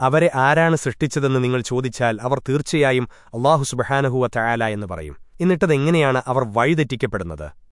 അവരെ ആരാണ് സൃഷ്ടിച്ചതെന്ന് നിങ്ങൾ ചോദിച്ചാൽ അവർ തീർച്ചയായും അള്ളാഹു സുബഹാനഹുവ ചായാല എന്ന് പറയും. എന്നിട്ടതെങ്ങനെയാണ് അവർ വഴിതെറ്റിക്കപ്പെടുന്നത്?